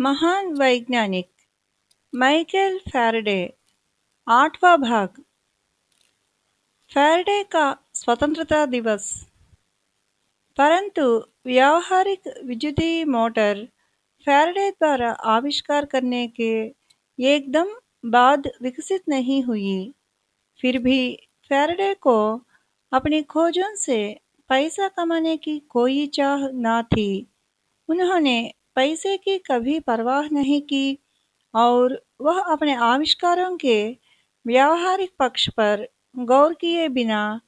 महान वैज्ञानिक Michael Faraday, आठवां भाग। फैराडे का स्वतंत्रता दिवस। परंतु व्यावहारिक विद्युतीय मोटर फैराडे द्वारा आविष्कार करने के एकदम बाद विकसित नहीं हुई। फिर भी फैराडे को अपनी खोजों से पैसा कमाने की कोई चाह न थी। उन्होंने पैसे की कभी परवाह नहीं की और वह अपने आविष्कारों के व्यावहारिक पक्ष पर गौर किए बिना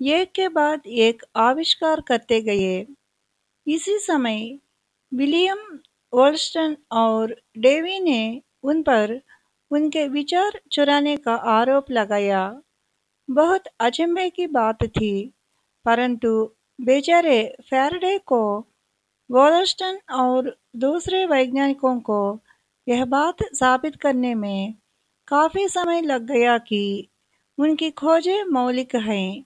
एक के बाद एक आविष्कार करते गए। इसी समय विलियम वोल्स्टन और डेवी ने उन पर उनके विचार चुराने का आरोप लगाया। बहुत अचंभे की बात थी, परंतु बेचारे फैराडे को वोल्स्टन और दूसरे वैज्ञानिकों को यह बात साबित करने में काफ़ी समय लग गया कि उनकी खोजें मौलिक हैं।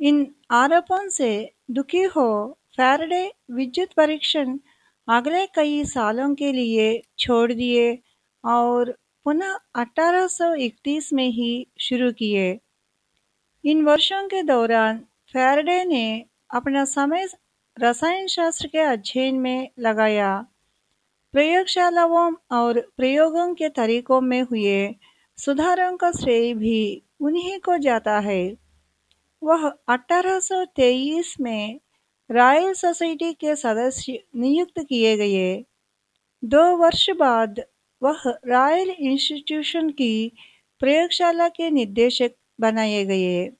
इन आरोपों से दुखी हो फैराडे विद्युत परीक्षण अगले कई सालों के लिए छोड़ दिए और पुनः 1831 में ही शुरू किए। इन वर्षों के दौरान फैराडे ने अपना समय रसायन शास्त्र के अध्ययन में लगाया। प्रयोगशालाओं और प्रयोगों के तरीकों में हुए सुधारों का श्रेय भी उन्हीं को जाता है। वह 1823 में रॉयल सोसाइटी के सदस्य नियुक्त किए गए। दो वर्ष बाद वह रॉयल इंस्टीट्यूशन की प्रयोगशाला के निदेशक बनाए गए।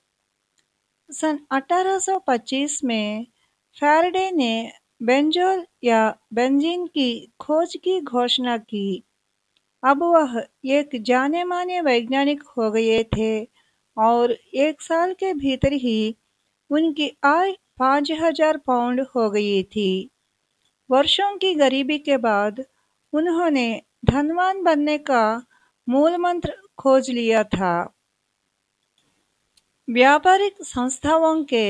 सन 1825 में फैराडे ने बेंजोल या बेंजीन की खोज की घोषणा की। अब वह एक जाने माने वैज्ञानिक हो गए थे और एक साल के भीतर ही उनकी आय पाँच हज़ार पाउंड हो गई थी। वर्षों की गरीबी के बाद उन्होंने धनवान बनने का मूल मंत्र खोज लिया था। व्यापारिक संस्थाओं के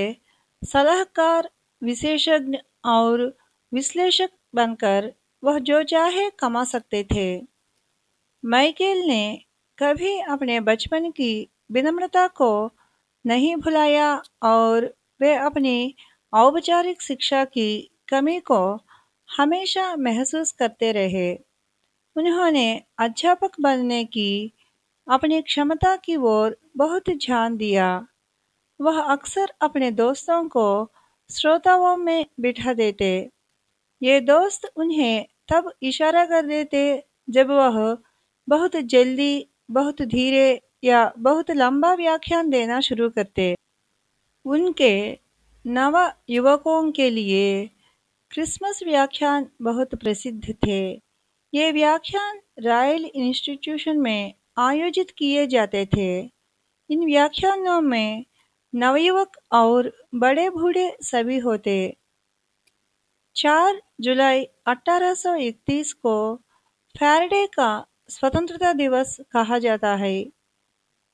सलाहकार विशेषज्ञ और विश्लेषक बनकर वह जो चाहे कमा सकते थे। माइकेल ने कभी अपने बचपन की विनम्रता को नहीं भुलाया और वे अपनी औपचारिक शिक्षा की कमी को हमेशा महसूस करते रहे। उन्होंने अध्यापक बनने की अपनी क्षमता की ओर बहुत ध्यान दिया। वह अक्सर अपने दोस्तों को श्रोताओं में बिठा देते। ये दोस्त उन्हें तब इशारा कर देते जब वह बहुत जल्दी, बहुत धीरे या बहुत लंबा व्याख्यान देना शुरू करते। उनके नव युवकों के लिए क्रिसमस व्याख्यान बहुत प्रसिद्ध थे। ये व्याख्यान रॉयल इंस्टीट्यूशन में आयोजित किए जाते थे। इन व्याख्यानों में नवयुवक और बड़े बूढ़े सभी होते। 4 जुलाई 1831 को फैराडे का स्वतंत्रता दिवस कहा जाता है।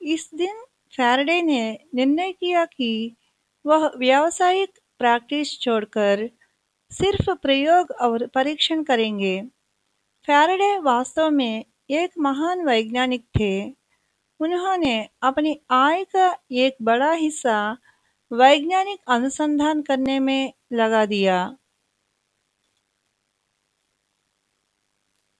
इस दिन फैराडे ने निर्णय किया कि वह व्यावसायिक प्रैक्टिस छोड़कर सिर्फ़ प्रयोग और परीक्षण करेंगे। फैराडे वास्तव में एक महान वैज्ञानिक थे। उन्होंने अपनी आय का एक बड़ा हिस्सा वैज्ञानिक अनुसंधान करने में लगा दिया।